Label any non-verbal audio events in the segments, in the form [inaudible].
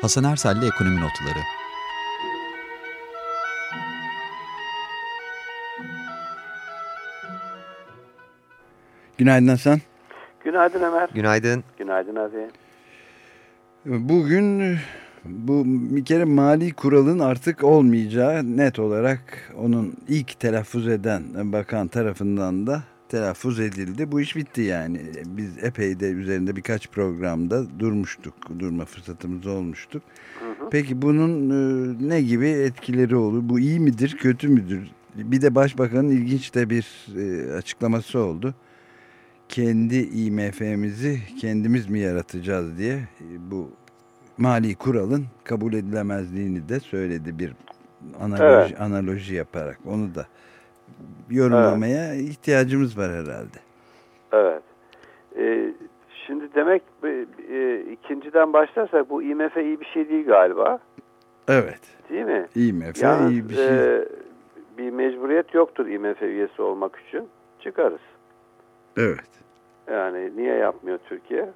Hasan Ersel'le Ekonomi Notları Günaydın Hasan. Günaydın Ömer. Günaydın. Günaydın abi. Bugün bu bir kere mali kuralın artık olmayacağı net olarak onun ilk telaffuz eden bakan tarafından da telaffuz edildi. Bu iş bitti yani. Biz epey de üzerinde birkaç programda durmuştuk. Durma fırsatımız olmuştuk. Hı hı. Peki bunun e, ne gibi etkileri olur? Bu iyi midir, kötü müdür? Bir de başbakanın ilginç de bir e, açıklaması oldu. Kendi IMF'mizi kendimiz mi yaratacağız diye e, bu mali kuralın kabul edilemezliğini de söyledi bir analoji, evet. analoji yaparak. Onu da yorumlamaya evet. ihtiyacımız var herhalde. Evet. Ee, şimdi demek e, ikinciden başlarsak bu IMF iyi bir şey değil galiba. Evet. Değil mi? IMF Yalnız, iyi bir şey. E, bir mecburiyet yoktur IMF üyesi olmak için. Çıkarız. Evet. Yani niye yapmıyor Türkiye?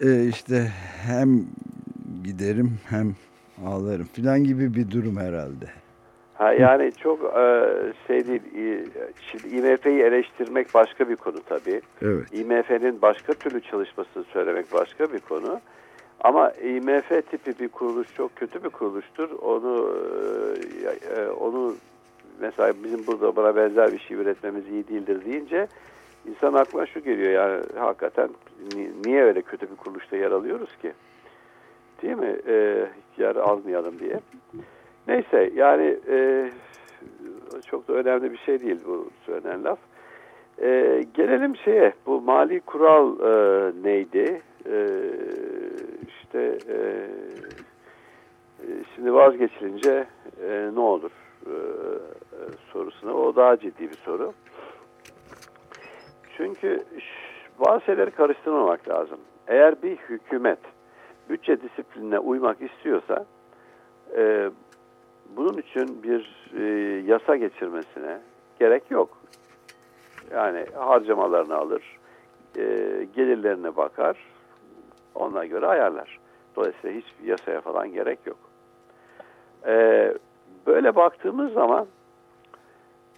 Ee, işte hem giderim hem ağlarım filan gibi bir durum herhalde. Ha, yani çok e, şey değil. Şimdi IMF'yi eleştirmek başka bir konu tabii. Evet. IMF'nin başka türlü çalışmasını söylemek başka bir konu. Ama IMF tipi bir kuruluş çok kötü bir kuruluştur. Onu e, onu mesela bizim burada bana benzer bir şey üretmemiz iyi değildir deyince insan aklına şu geliyor yani hakikaten niye öyle kötü bir kuruluşta yer alıyoruz ki? Değil mi? E, yer almayalım diye. Neyse yani e, çok da önemli bir şey değil bu söylenen laf. E, gelelim şeye bu mali kural e, neydi? E, işte e, e şimdi vazgeçilince e, ne olur e, sorusuna o daha ciddi bir soru. Çünkü bazı şeyleri karıştırmamak lazım. Eğer bir hükümet bütçe disiplinine uymak istiyorsa e, bunun için bir e, yasa geçirmesine gerek yok. Yani harcamalarını alır, e, gelirlerine bakar, ona göre ayarlar. Dolayısıyla hiçbir yasaya falan gerek yok. E, böyle baktığımız zaman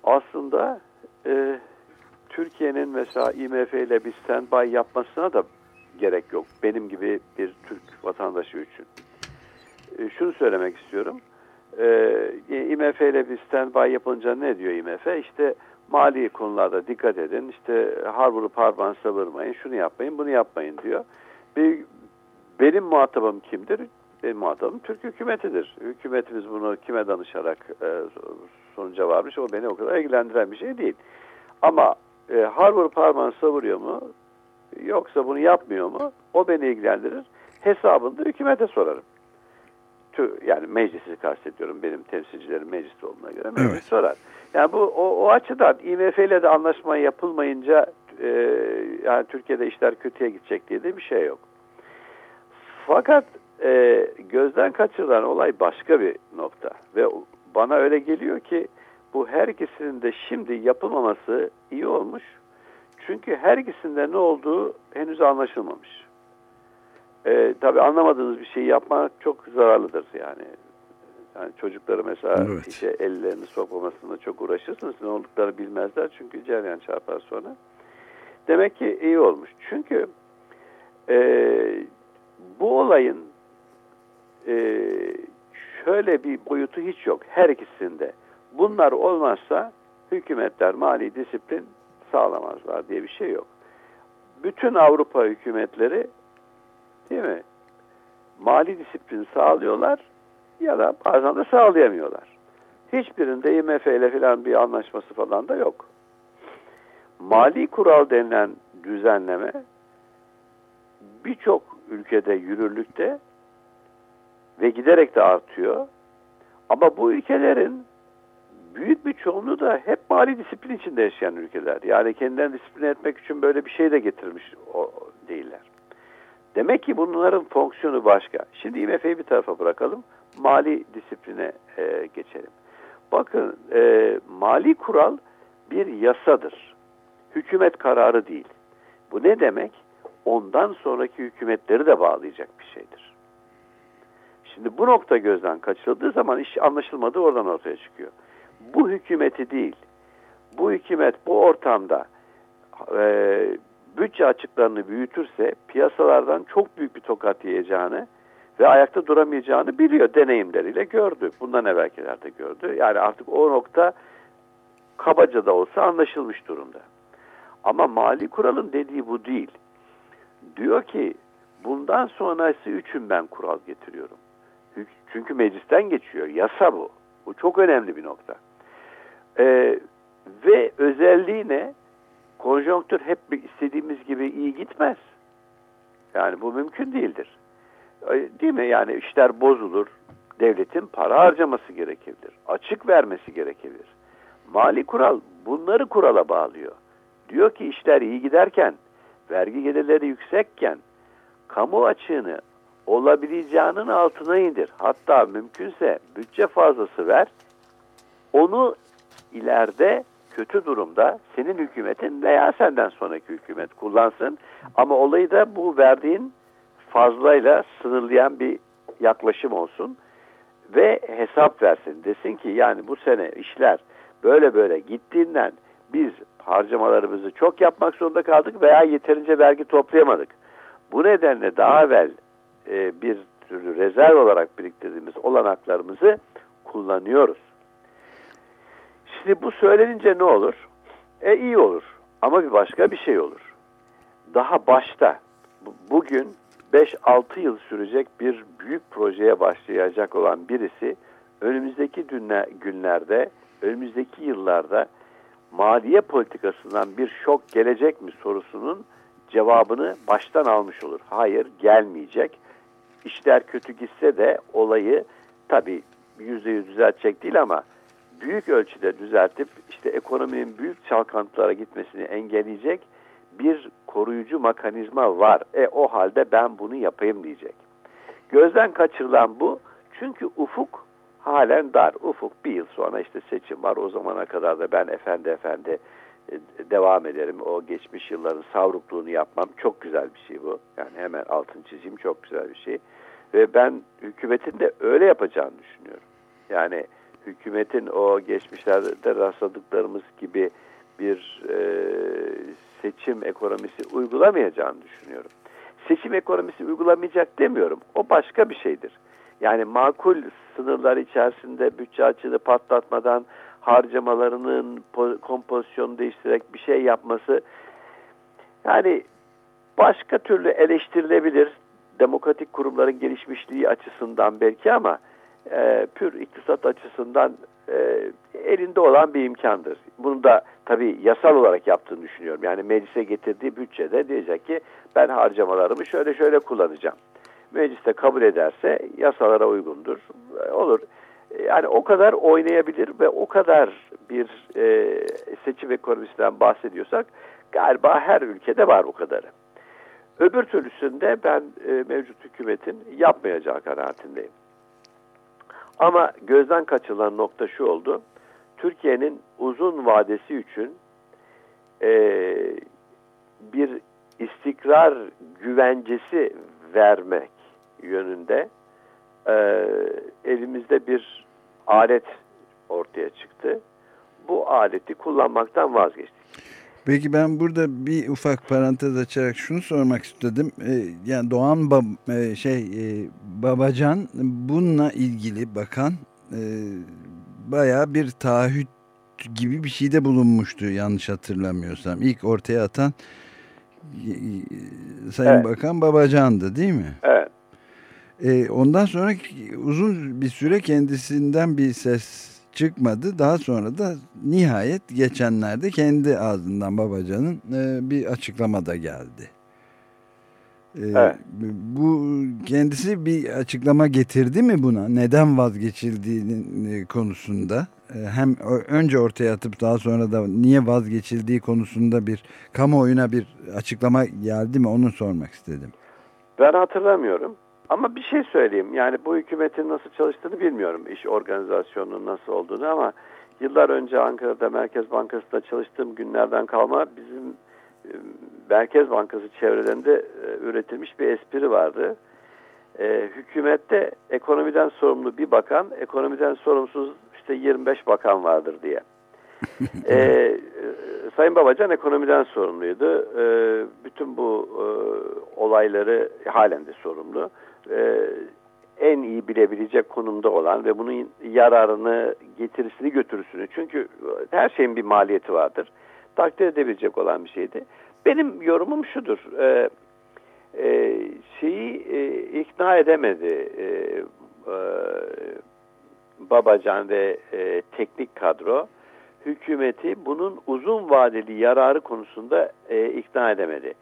aslında e, Türkiye'nin mesela IMF ile bir standby yapmasına da gerek yok. Benim gibi bir Türk vatandaşı için. E, şunu söylemek istiyorum. E, IMF ile bir standby yapınca ne diyor IMF? İşte mali konularda dikkat edin. İşte har vurup harban savurmayın. Şunu yapmayın, bunu yapmayın diyor. Bir, benim muhatabım kimdir? Benim muhatabım Türk hükümetidir. Hükümetimiz bunu kime danışarak e, sonuca varmış o beni o kadar ilgilendiren bir şey değil. Ama e, har vurup harman savuruyor mu? Yoksa bunu yapmıyor mu? O beni ilgilendirir. Hesabını da hükümete sorarım yani meclisi kastediyorum benim temsilcilerim mecliste olduğuna göre meclis evet. sorar. Yani bu o, o açıdan IMF ile de anlaşma yapılmayınca e, yani Türkiye'de işler kötüye gidecek diye de bir şey yok. Fakat e, gözden kaçırılan olay başka bir nokta ve bana öyle geliyor ki bu her ikisinin de şimdi yapılmaması iyi olmuş. Çünkü her ikisinde ne olduğu henüz anlaşılmamış. E, tabii anlamadığınız bir şeyi yapmak çok zararlıdır yani. Yani çocukları mesela evet. işe ellerini sokmamasında çok uğraşırsınız. Ne olduklarını bilmezler çünkü ceryan çarpar sonra. Demek ki iyi olmuş. Çünkü e, bu olayın e, şöyle bir boyutu hiç yok. Her ikisinde. Bunlar olmazsa hükümetler mali disiplin sağlamazlar diye bir şey yok. Bütün Avrupa hükümetleri Değil mi? Mali disiplin sağlıyorlar ya da bazen de sağlayamıyorlar. Hiçbirinde IMF ile falan bir anlaşması falan da yok. Mali kural denilen düzenleme birçok ülkede yürürlükte ve giderek de artıyor. Ama bu ülkelerin büyük bir çoğunluğu da hep mali disiplin içinde yaşayan ülkeler. Yani kendilerini disipline etmek için böyle bir şey de getirmiş o değiller. Demek ki bunların fonksiyonu başka. Şimdi IMF'yi bir tarafa bırakalım. Mali disipline e, geçelim. Bakın e, mali kural bir yasadır. Hükümet kararı değil. Bu ne demek? Ondan sonraki hükümetleri de bağlayacak bir şeydir. Şimdi bu nokta gözden kaçırıldığı zaman iş anlaşılmadığı oradan ortaya çıkıyor. Bu hükümeti değil, bu hükümet bu ortamda e, bütçe açıklarını büyütürse piyasalardan çok büyük bir tokat yiyeceğini ve ayakta duramayacağını biliyor deneyimleriyle gördü. Bundan evvelkilerde gördü. Yani artık o nokta kabaca da olsa anlaşılmış durumda. Ama mali kuralın dediği bu değil. Diyor ki bundan sonrası üçün ben kural getiriyorum. Çünkü meclisten geçiyor. Yasa bu. Bu çok önemli bir nokta. Ee, ve özelliği ne? Konjonktür hep istediğimiz gibi iyi gitmez. Yani bu mümkün değildir. Değil mi? Yani işler bozulur. Devletin para harcaması gerekebilir. Açık vermesi gerekebilir. Mali kural bunları kurala bağlıyor. Diyor ki işler iyi giderken, vergi gelirleri yüksekken, kamu açığını olabileceğinin altına indir. Hatta mümkünse bütçe fazlası ver. Onu ileride kötü durumda senin hükümetin veya senden sonraki hükümet kullansın. Ama olayı da bu verdiğin fazlayla sınırlayan bir yaklaşım olsun ve hesap versin. Desin ki yani bu sene işler böyle böyle gittiğinden biz harcamalarımızı çok yapmak zorunda kaldık veya yeterince vergi toplayamadık. Bu nedenle daha evvel e, bir türlü rezerv olarak biriktirdiğimiz olanaklarımızı kullanıyoruz. Şimdi bu söylenince ne olur? E iyi olur ama bir başka bir şey olur. Daha başta bugün 5-6 yıl sürecek bir büyük projeye başlayacak olan birisi önümüzdeki günlerde, önümüzdeki yıllarda maliye politikasından bir şok gelecek mi sorusunun cevabını baştan almış olur. Hayır gelmeyecek. İşler kötü gitse de olayı tabii yüzde yüz düzeltecek değil ama büyük ölçüde düzeltip işte ekonominin büyük çalkantılara gitmesini engelleyecek bir koruyucu mekanizma var. E o halde ben bunu yapayım diyecek. Gözden kaçırılan bu. Çünkü ufuk halen dar. Ufuk bir yıl sonra işte seçim var. O zamana kadar da ben efendi efendi e, devam ederim. O geçmiş yılların savrukluğunu yapmam çok güzel bir şey bu. Yani hemen altın çizeyim çok güzel bir şey. Ve ben hükümetin de öyle yapacağını düşünüyorum. Yani hükümetin o geçmişlerde rastladıklarımız gibi bir e, seçim ekonomisi uygulamayacağını düşünüyorum. Seçim ekonomisi uygulamayacak demiyorum. O başka bir şeydir. Yani makul sınırlar içerisinde bütçe açığını patlatmadan harcamalarının kompozisyonu değiştirerek bir şey yapması yani başka türlü eleştirilebilir demokratik kurumların gelişmişliği açısından belki ama e, pür iktisat açısından e, elinde olan bir imkandır. Bunu da tabii yasal olarak yaptığını düşünüyorum. Yani meclise getirdiği bütçede diyecek ki ben harcamalarımı şöyle şöyle kullanacağım. Mecliste kabul ederse yasalara uygundur. E, olur. Yani o kadar oynayabilir ve o kadar bir e, seçim ekonomisinden bahsediyorsak galiba her ülkede var o kadarı. Öbür türlüsünde ben e, mevcut hükümetin yapmayacağı kanaatindeyim. Ama gözden kaçılan nokta şu oldu. Türkiye'nin uzun vadesi için e, bir istikrar güvencesi vermek yönünde e, elimizde bir alet ortaya çıktı. Bu aleti kullanmaktan vazgeçtik. Peki ben burada bir ufak parantez açarak şunu sormak istedim. Ee, yani Doğan Bab e, şey e, Babacan bununla ilgili bakan e, bayağı bir taahhüt gibi bir şeyde bulunmuştu yanlış hatırlamıyorsam. İlk ortaya atan Sayın evet. Bakan Babacan'dı değil mi? Evet. E, ondan sonra uzun bir süre kendisinden bir ses çıkmadı. Daha sonra da nihayet geçenlerde kendi ağzından Babacan'ın e, bir açıklama da geldi. E, evet. Bu kendisi bir açıklama getirdi mi buna? Neden vazgeçildiğinin e, konusunda? Hem önce ortaya atıp daha sonra da niye vazgeçildiği konusunda bir kamuoyuna bir açıklama geldi mi? Onu sormak istedim. Ben hatırlamıyorum. Ama bir şey söyleyeyim. Yani bu hükümetin nasıl çalıştığını bilmiyorum. İş organizasyonunun nasıl olduğunu ama yıllar önce Ankara'da Merkez Bankası'nda çalıştığım günlerden kalma bizim e, Merkez Bankası çevrelerinde e, üretilmiş bir espri vardı. E, hükümette ekonomiden sorumlu bir bakan, ekonomiden sorumsuz işte 25 bakan vardır diye. [laughs] e, Sayın Babacan ekonomiden sorumluydu. E, bütün bu e, olayları halen de sorumlu. E, en iyi bilebilecek konumda olan ve bunun yararını, getirisini, götürüsünü. Çünkü her şeyin bir maliyeti vardır. Takdir edebilecek olan bir şeydi. Benim yorumum şudur. E, e, şeyi e, ikna edemedi e, e, Babacan ve e, teknik kadro hükümeti bunun uzun vadeli yararı konusunda e, ikna edemedi.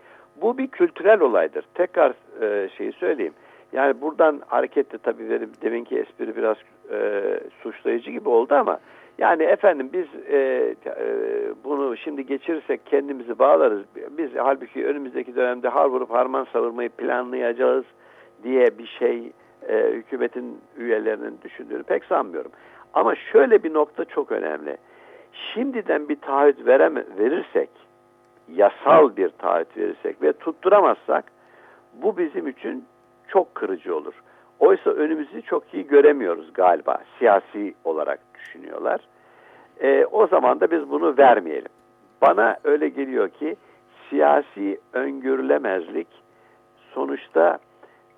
Bu bir kültürel olaydır. Tekrar e, şeyi söyleyeyim. Yani buradan hareketle tabii benim deminki espri biraz e, suçlayıcı gibi oldu ama yani efendim biz e, e, bunu şimdi geçirirsek kendimizi bağlarız. Biz halbuki önümüzdeki dönemde har vurup harman savurmayı planlayacağız diye bir şey e, hükümetin üyelerinin düşündüğünü pek sanmıyorum. Ama şöyle bir nokta çok önemli. Şimdiden bir taahhüt verem verirsek, yasal bir taahhüt verirsek ve tutturamazsak bu bizim için çok kırıcı olur. Oysa önümüzü çok iyi göremiyoruz galiba. Siyasi olarak düşünüyorlar. E, o zaman da biz bunu vermeyelim. Bana öyle geliyor ki siyasi öngörülemezlik sonuçta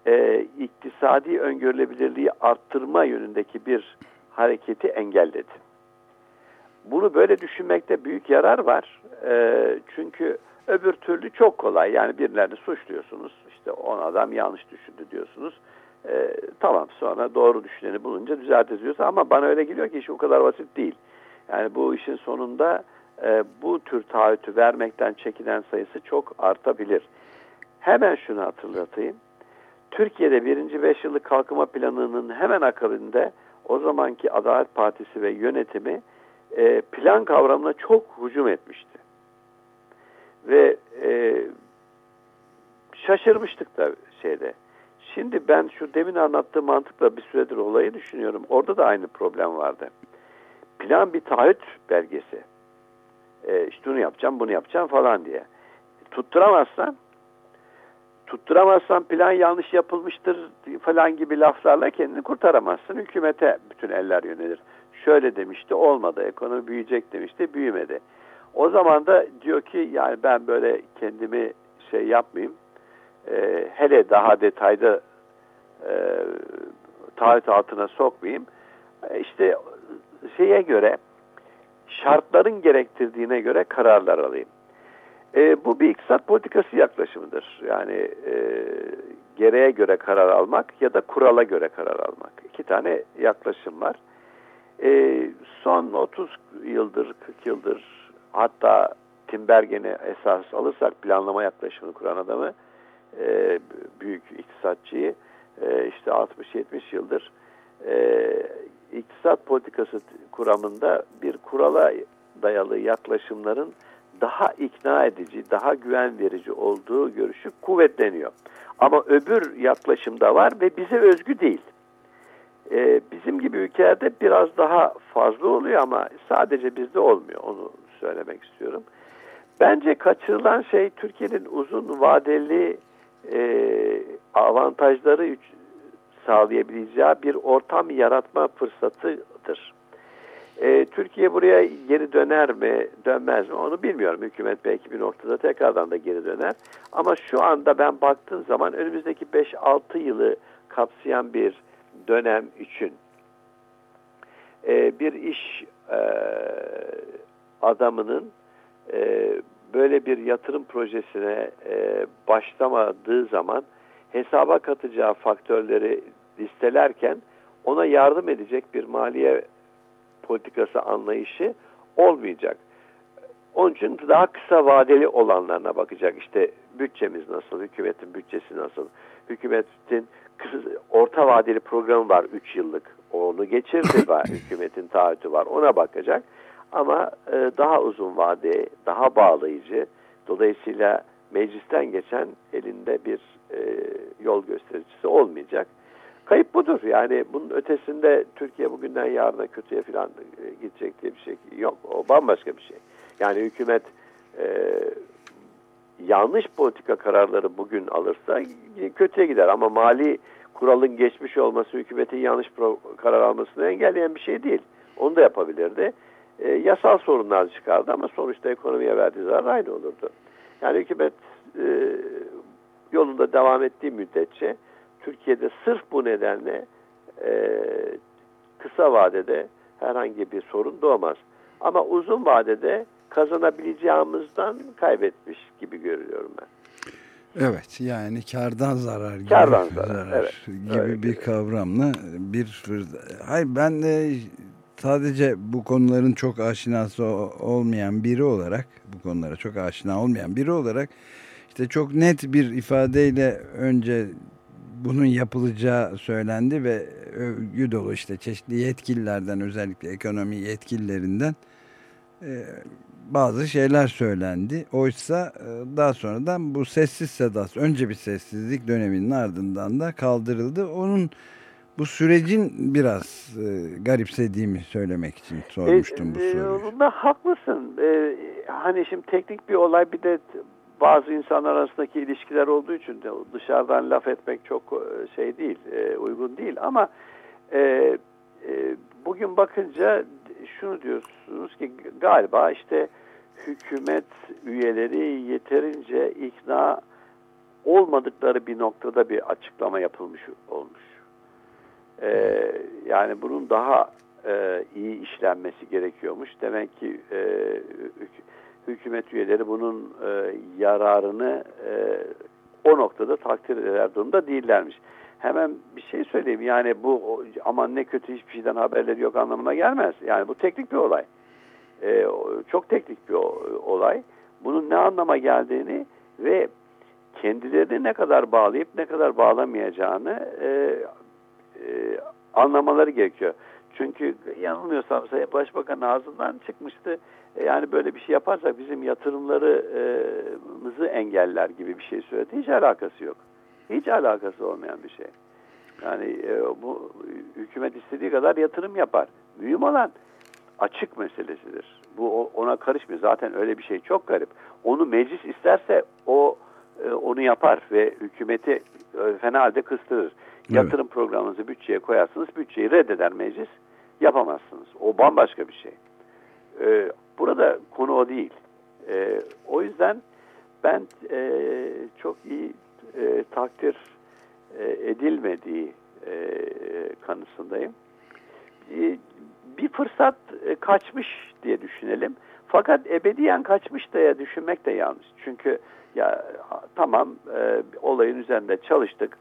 e, iktisadi öngörülebilirliği arttırma yönündeki bir hareketi engelledi. Bunu böyle düşünmekte büyük yarar var. E, çünkü öbür türlü çok kolay. Yani birilerini suçluyorsunuz. İşte on adam yanlış düşündü diyorsunuz. E, tamam sonra doğru düşüneni bulunca düzeltiriz ama bana öyle geliyor ki iş o kadar basit değil. Yani bu işin sonunda e, bu tür taahhütü vermekten çekinen sayısı çok artabilir. Hemen şunu hatırlatayım. Türkiye'de birinci beş yıllık kalkınma planının hemen akabinde o zamanki Adalet Partisi ve yönetimi e, plan kavramına çok hücum etmişti. Ve e, şaşırmıştık da şeyde. Şimdi ben şu demin anlattığım mantıkla bir süredir olayı düşünüyorum. Orada da aynı problem vardı. Plan bir taahhüt belgesi. E, işte bunu yapacağım, bunu yapacağım falan diye. Tutturamazsan tutturamazsan plan yanlış yapılmıştır falan gibi laflarla kendini kurtaramazsın. Hükümete bütün eller yönelir. Şöyle demişti olmadı, ekonomi büyüyecek demişti, büyümedi. O zaman da diyor ki yani ben böyle kendimi şey yapmayayım, e, hele daha detayda e, taahhüt altına sokmayayım. E, işte şeye göre, şartların gerektirdiğine göre kararlar alayım. E, bu bir iktisat politikası yaklaşımıdır. Yani e, gereğe göre karar almak ya da kurala göre karar almak. İki tane yaklaşım var. E, son 30 yıldır, 40 yıldır hatta Timbergen'i esas alırsak planlama yaklaşımını kuran adamı e, büyük iktisatçıyı e, işte 60-70 yıldır e, iktisat politikası kuramında bir kurala dayalı yaklaşımların daha ikna edici, daha güven verici olduğu görüşü kuvvetleniyor. Ama öbür yaklaşımda var ve bize özgü değil. Ee, bizim gibi ülkelerde biraz daha fazla oluyor ama sadece bizde olmuyor. Onu söylemek istiyorum. Bence kaçırılan şey Türkiye'nin uzun vadeli e, avantajları sağlayabileceği bir ortam yaratma fırsatıdır. E, Türkiye buraya geri döner mi, dönmez mi onu bilmiyorum. Hükümet belki bir noktada tekrardan da geri döner. Ama şu anda ben baktığım zaman önümüzdeki 5-6 yılı kapsayan bir dönem için e, bir iş e, adamının e, böyle bir yatırım projesine e, başlamadığı zaman hesaba katacağı faktörleri listelerken ona yardım edecek bir maliye politikası anlayışı olmayacak. Onun için daha kısa vadeli olanlarına bakacak. İşte bütçemiz nasıl, hükümetin bütçesi nasıl, hükümetin orta vadeli programı var 3 yıllık. Onu geçirdi [coughs] var, hükümetin taahhütü var. Ona bakacak. Ama e, daha uzun vade, daha bağlayıcı. Dolayısıyla meclisten geçen elinde bir e, yol göstericisi olmayacak. Kayıp budur. Yani bunun ötesinde Türkiye bugünden yarına kötüye falan e, gidecek diye bir şey yok. O bambaşka bir şey. Yani hükümet e, yanlış politika kararları bugün alırsa kötüye gider ama mali kuralın geçmiş olması hükümetin yanlış karar almasını engelleyen bir şey değil. Onu da yapabilirdi. E, yasal sorunlar çıkardı ama sonuçta ekonomiye verdiği zarar aynı olurdu. Yani hükümet e, yolunda devam ettiği müddetçe Türkiye'de sırf bu nedenle e, kısa vadede herhangi bir sorun doğmaz. Ama uzun vadede kazanabileceğimizden kaybetmiş gibi görüyorum ben. Evet yani kardan zarar gibi, kardan zarar, zarar evet, gibi evet, bir kavramla bir hayır ben de sadece bu konuların çok aşinası olmayan biri olarak bu konulara çok aşina olmayan biri olarak işte çok net bir ifadeyle önce bunun yapılacağı söylendi ve övgü dolu işte çeşitli yetkililerden özellikle ekonomi yetkililerinden e, bazı şeyler söylendi. Oysa e, daha sonradan bu sessiz sedasyon önce bir sessizlik döneminin ardından da kaldırıldı. Onun bu sürecin biraz e, garipsediğimi söylemek için sormuştum e, bu soruyu. Bunda haklısın. E, hani şimdi teknik bir olay bir de bazı insanlar arasındaki ilişkiler olduğu için de dışarıdan laf etmek çok e, şey değil, e, uygun değil. Ama e, e, bugün bakınca şunu diyorsunuz ki galiba işte hükümet üyeleri yeterince ikna olmadıkları bir noktada bir açıklama yapılmış olmuş. Ee, yani bunun daha e, iyi işlenmesi gerekiyormuş. Demek ki e, hükümet üyeleri bunun e, yararını e, o noktada takdir eder durumda değillermiş. Hemen bir şey söyleyeyim yani bu aman ne kötü hiçbir şeyden haberleri yok anlamına gelmez. Yani bu teknik bir olay. E, çok teknik bir olay. Bunun ne anlama geldiğini ve kendilerini ne kadar bağlayıp ne kadar bağlamayacağını e, e, anlamaları gerekiyor. Çünkü yanılmıyorsam Başbakan ağzından çıkmıştı. E, yani böyle bir şey yaparsak bizim yatırımlarımızı engeller gibi bir şey söyledi. Hiç alakası yok. Hiç alakası olmayan bir şey. Yani e, bu hükümet istediği kadar yatırım yapar. Mühim olan açık meselesidir. Bu ona karışmıyor. Zaten öyle bir şey çok garip. Onu meclis isterse o e, onu yapar ve hükümeti fena halde kıstırır. Evet. Yatırım programınızı bütçeye koyarsınız, bütçeyi reddeder meclis. Yapamazsınız. O bambaşka bir şey. Ee, burada konu o değil. Ee, o yüzden ben e, çok iyi e, takdir e, edilmediği e, kanısındayım. E, bir fırsat e, kaçmış diye düşünelim. Fakat ebediyen kaçmış diye düşünmek de yanlış. Çünkü ya tamam e, olayın üzerinde çalıştık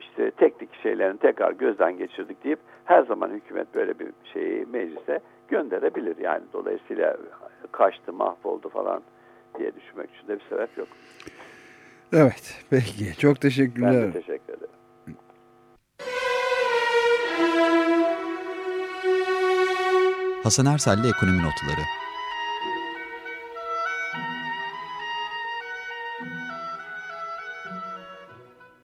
işte teknik şeylerini tekrar gözden geçirdik deyip her zaman hükümet böyle bir şeyi meclise gönderebilir. Yani dolayısıyla kaçtı, mahvoldu falan diye düşünmek için de bir sebep yok. Evet, peki. Çok teşekkürler. Ben de teşekkür ederim. Hasan Ersel'le Ekonomi Notları